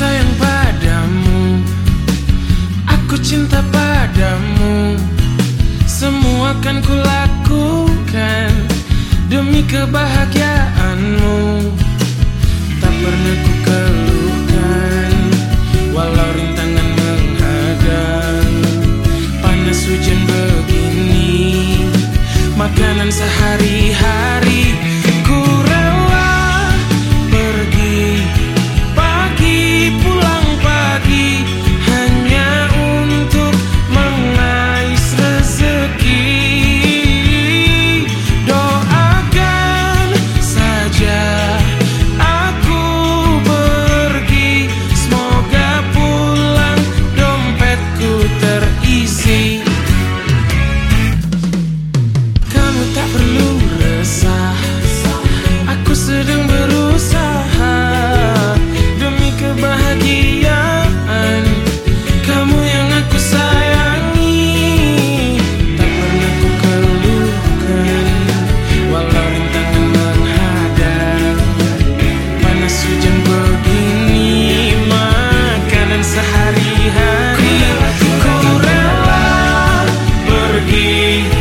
sayang padamu. Aku cinta padamu. Semua akan kulakukan Demi kebahagiaanmu. Tak pernah ku keluhkan Walau rintangan menghadang. Panas hujan begini Makanan sehat You.